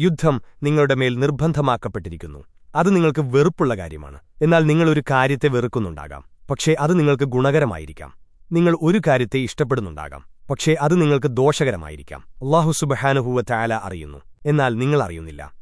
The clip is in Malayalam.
യുദ്ധം നിങ്ങളുടെ മേൽ നിർബന്ധമാക്കപ്പെട്ടിരിക്കുന്നു. അത് നിങ്ങൾക്ക് വെറുപ്പുള്ള കാര്യമാണ്. എന്നാൽ നിങ്ങളൊരു കാര്യത്തെ വെറുക്കുന്നുണ്ടാകാം. പക്ഷേ അത് നിങ്ങൾക്ക് ഗുണകരമായിരിക്കാം. നിങ്ങൾ ഒരു കാര്യത്തെ ഇഷ്ടപ്പെടുന്നുണ്ടാകാം. പക്ഷേ അത് നിങ്ങൾക്ക് ദോഷകരമായിരിക്കാം. അള്ളാഹു സുബഹാനുഹൂവ ചായാല അറിയുന്നു. എന്നാൽ നിങ്ങൾ അറിയുന്നില്ല.